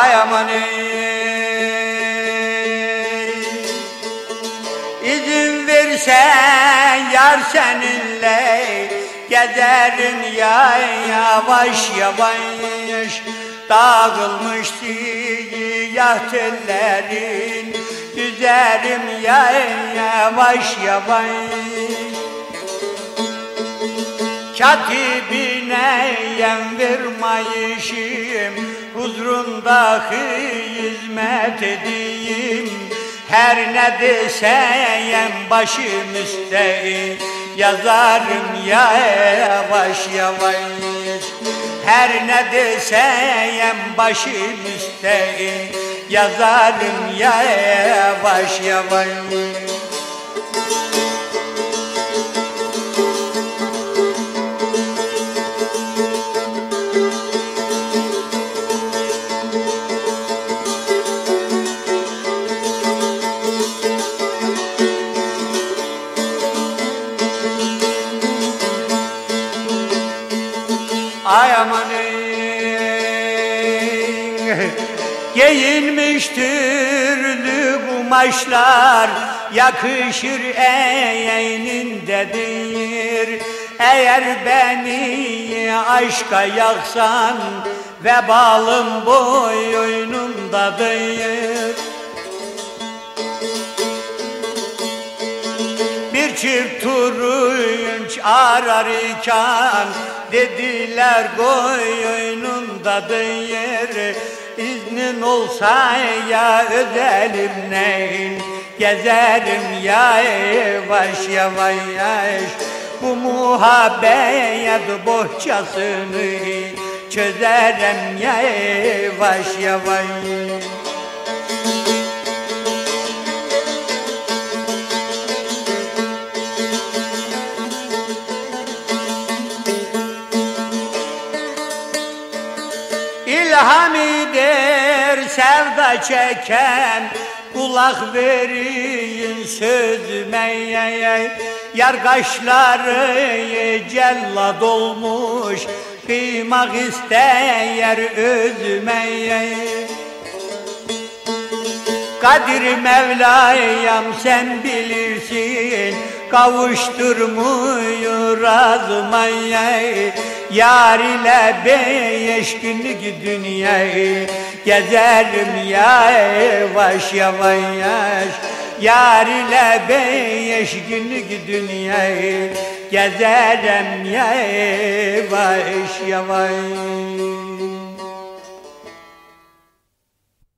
ay aman ey. İzin versen yar seninle Gezerim ya yavaş yavaş. Dağılmış siyah tellerin Düzerim ya yavaş yavaş. Katibine yem vermayışım Huzurunda hizmet edeyim. Her ne deseyem başım üstte Yazarım ya yavaş yavaş. Her ne deseyem başım üstte Yazarım ya yavaş yavaş Ay amanın. Giyinmiş türlü kumaşlar Yakışır eğenindedir Eğer beni aşka yaksan Vebalım boynumdadır Bir çift turunç arar iken Dediler koyunundadır yer İznin olsa ya özelim neyin? Gezerim ya yavaş yavaş Bu muhabbet bohçasını Çözerim ya yavaş yavaş İlhamidir sevda çeken? Kulak verin sözüme Yar kaşları cellat olmuş Kıymak isteyer özüme Kadir Mevlayam sen bilirsin Kavuşturmuyor azmayı Yar ile beş günlük dünyayı Gezerim ya yavaş yavaş. Yar ile beş günlük dünyayı Gezerim ya yavaş yavaş